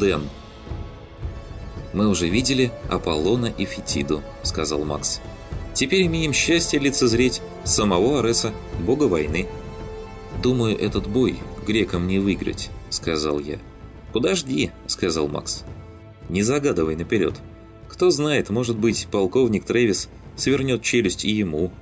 Дэн. «Мы уже видели Аполлона и Фетиду», — сказал Макс. «Теперь имеем счастье лицезреть самого Ареса, бога войны». «Думаю, этот бой грекам не выиграть», — сказал я. «Подожди», — сказал Макс. «Не загадывай наперед. Кто знает, может быть, полковник Трэвис свернет челюсть и ему,